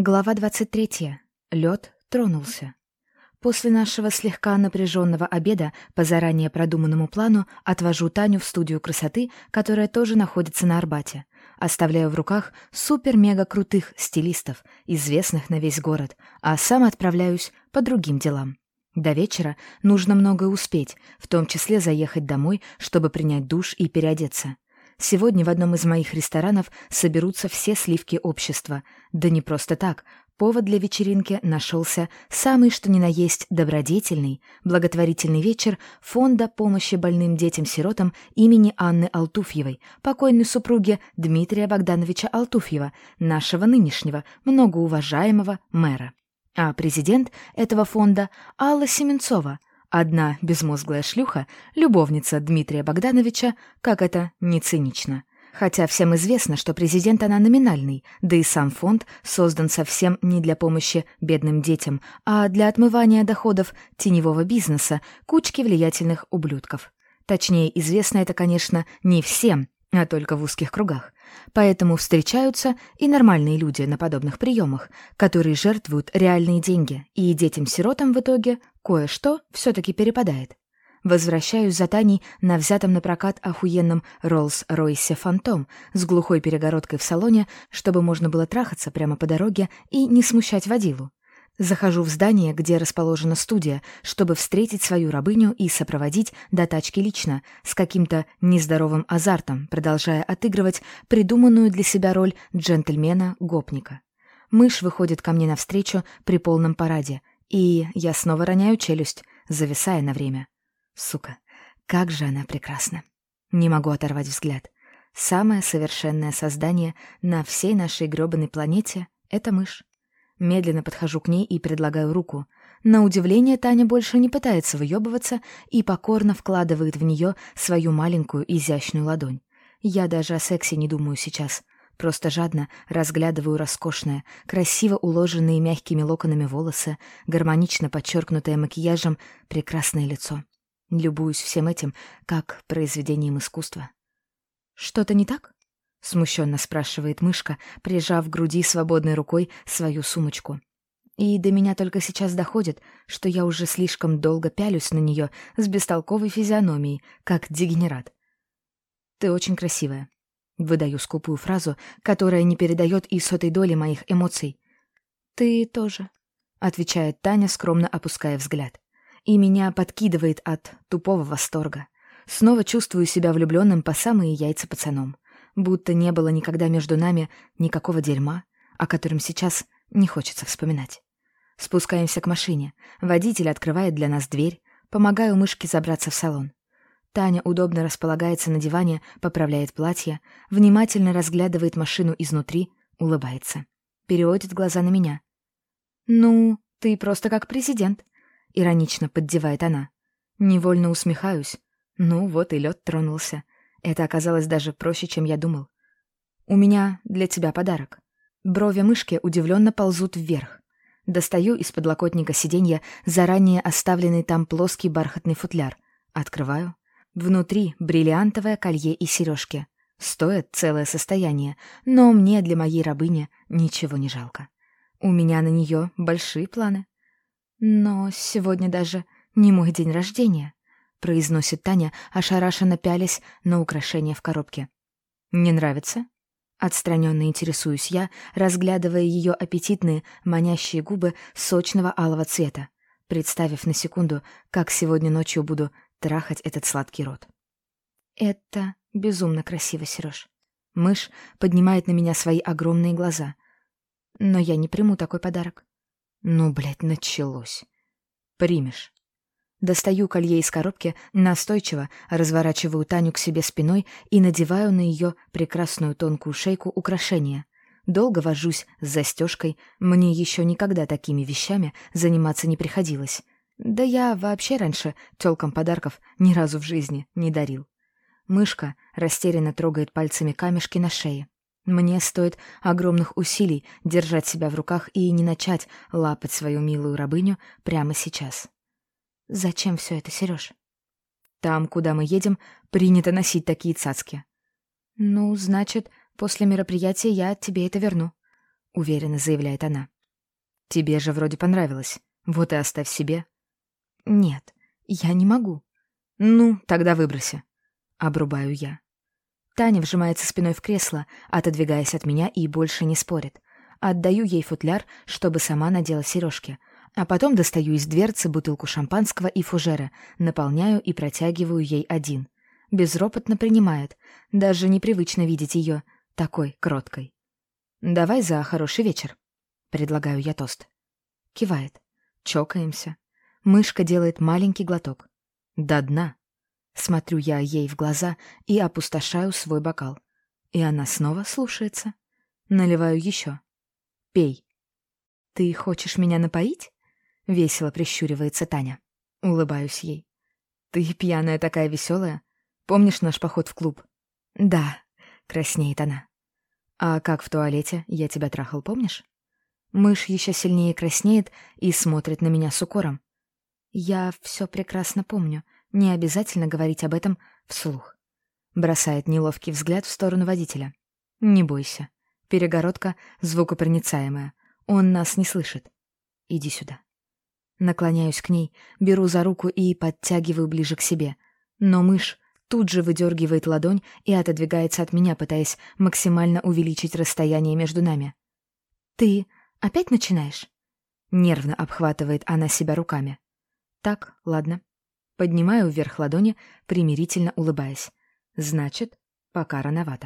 Глава 23. Лед тронулся. После нашего слегка напряженного обеда по заранее продуманному плану отвожу Таню в студию красоты, которая тоже находится на Арбате. Оставляю в руках супер-мега-крутых стилистов, известных на весь город, а сам отправляюсь по другим делам. До вечера нужно многое успеть, в том числе заехать домой, чтобы принять душ и переодеться. Сегодня в одном из моих ресторанов соберутся все сливки общества. Да не просто так. Повод для вечеринки нашелся самый что ни на есть добродетельный, благотворительный вечер Фонда помощи больным детям-сиротам имени Анны Алтуфьевой, покойной супруги Дмитрия Богдановича Алтуфьева, нашего нынешнего, многоуважаемого мэра. А президент этого фонда Алла Семенцова, Одна безмозглая шлюха, любовница Дмитрия Богдановича, как это не цинично. Хотя всем известно, что президент она номинальный, да и сам фонд создан совсем не для помощи бедным детям, а для отмывания доходов теневого бизнеса кучки влиятельных ублюдков. Точнее, известно это, конечно, не всем, а только в узких кругах. Поэтому встречаются и нормальные люди на подобных приемах, которые жертвуют реальные деньги, и детям-сиротам в итоге кое-что все-таки перепадает. Возвращаюсь за Таней на взятом на прокат охуенном Роллс-Ройсе «Фантом» с глухой перегородкой в салоне, чтобы можно было трахаться прямо по дороге и не смущать водилу. Захожу в здание, где расположена студия, чтобы встретить свою рабыню и сопроводить до тачки лично, с каким-то нездоровым азартом, продолжая отыгрывать придуманную для себя роль джентльмена-гопника. Мышь выходит ко мне навстречу при полном параде, и я снова роняю челюсть, зависая на время. Сука, как же она прекрасна. Не могу оторвать взгляд. Самое совершенное создание на всей нашей грёбаной планете — это мышь. Медленно подхожу к ней и предлагаю руку. На удивление Таня больше не пытается выебываться и покорно вкладывает в нее свою маленькую изящную ладонь. Я даже о сексе не думаю сейчас. Просто жадно разглядываю роскошное, красиво уложенные мягкими локонами волосы, гармонично подчеркнутое макияжем прекрасное лицо. Любуюсь всем этим, как произведением искусства. «Что-то не так?» — смущенно спрашивает мышка, прижав к груди свободной рукой свою сумочку. И до меня только сейчас доходит, что я уже слишком долго пялюсь на нее с бестолковой физиономией, как дегенерат. «Ты очень красивая». Выдаю скупую фразу, которая не передает и сотой доли моих эмоций. «Ты тоже», — отвечает Таня, скромно опуская взгляд. И меня подкидывает от тупого восторга. Снова чувствую себя влюбленным по самые яйца пацаном будто не было никогда между нами никакого дерьма, о котором сейчас не хочется вспоминать. Спускаемся к машине. Водитель открывает для нас дверь. Помогаю мышке забраться в салон. Таня удобно располагается на диване, поправляет платье, внимательно разглядывает машину изнутри, улыбается. Переводит глаза на меня. «Ну, ты просто как президент», — иронично поддевает она. Невольно усмехаюсь. Ну, вот и лед тронулся. Это оказалось даже проще, чем я думал. «У меня для тебя подарок». Брови мышки удивленно ползут вверх. Достаю из подлокотника сиденья заранее оставленный там плоский бархатный футляр. Открываю. Внутри бриллиантовое колье и сережки. Стоит целое состояние, но мне для моей рабыни ничего не жалко. У меня на нее большие планы. Но сегодня даже не мой день рождения. — произносит Таня, ошарашенно пялясь на украшение в коробке. «Не нравится?» Отстраненно интересуюсь я, разглядывая ее аппетитные, манящие губы сочного алого цвета, представив на секунду, как сегодня ночью буду трахать этот сладкий рот. «Это безумно красиво, Сереж». Мышь поднимает на меня свои огромные глаза. Но я не приму такой подарок. Ну, блядь, началось. Примешь. Достаю колье из коробки, настойчиво разворачиваю Таню к себе спиной и надеваю на ее прекрасную тонкую шейку украшение. Долго вожусь с застежкой, мне еще никогда такими вещами заниматься не приходилось. Да я вообще раньше тёлкам подарков ни разу в жизни не дарил. Мышка растерянно трогает пальцами камешки на шее. Мне стоит огромных усилий держать себя в руках и не начать лапать свою милую рабыню прямо сейчас. «Зачем все это, Сереж?» «Там, куда мы едем, принято носить такие цацки». «Ну, значит, после мероприятия я тебе это верну». уверенно заявляет она. «Тебе же вроде понравилось. Вот и оставь себе». «Нет, я не могу». «Ну, тогда выброси». Обрубаю я. Таня вжимается спиной в кресло, отодвигаясь от меня и больше не спорит. Отдаю ей футляр, чтобы сама надела сережки, а потом достаю из дверцы бутылку шампанского и фужера, наполняю и протягиваю ей один. Безропотно принимает, даже непривычно видеть ее такой кроткой. «Давай за хороший вечер», — предлагаю я тост. Кивает. Чокаемся. Мышка делает маленький глоток. До дна. Смотрю я ей в глаза и опустошаю свой бокал. И она снова слушается. Наливаю еще. «Пей». «Ты хочешь меня напоить?» — весело прищуривается Таня. Улыбаюсь ей. «Ты пьяная такая веселая. Помнишь наш поход в клуб?» «Да», — краснеет она. «А как в туалете? Я тебя трахал, помнишь?» Мышь еще сильнее краснеет и смотрит на меня с укором. «Я все прекрасно помню. Не обязательно говорить об этом вслух». Бросает неловкий взгляд в сторону водителя. «Не бойся. Перегородка звукопроницаемая. Он нас не слышит. Иди сюда». Наклоняюсь к ней, беру за руку и подтягиваю ближе к себе. Но мышь тут же выдергивает ладонь и отодвигается от меня, пытаясь максимально увеличить расстояние между нами. «Ты опять начинаешь?» Нервно обхватывает она себя руками. «Так, ладно». Поднимаю вверх ладони, примирительно улыбаясь. «Значит, пока рановато».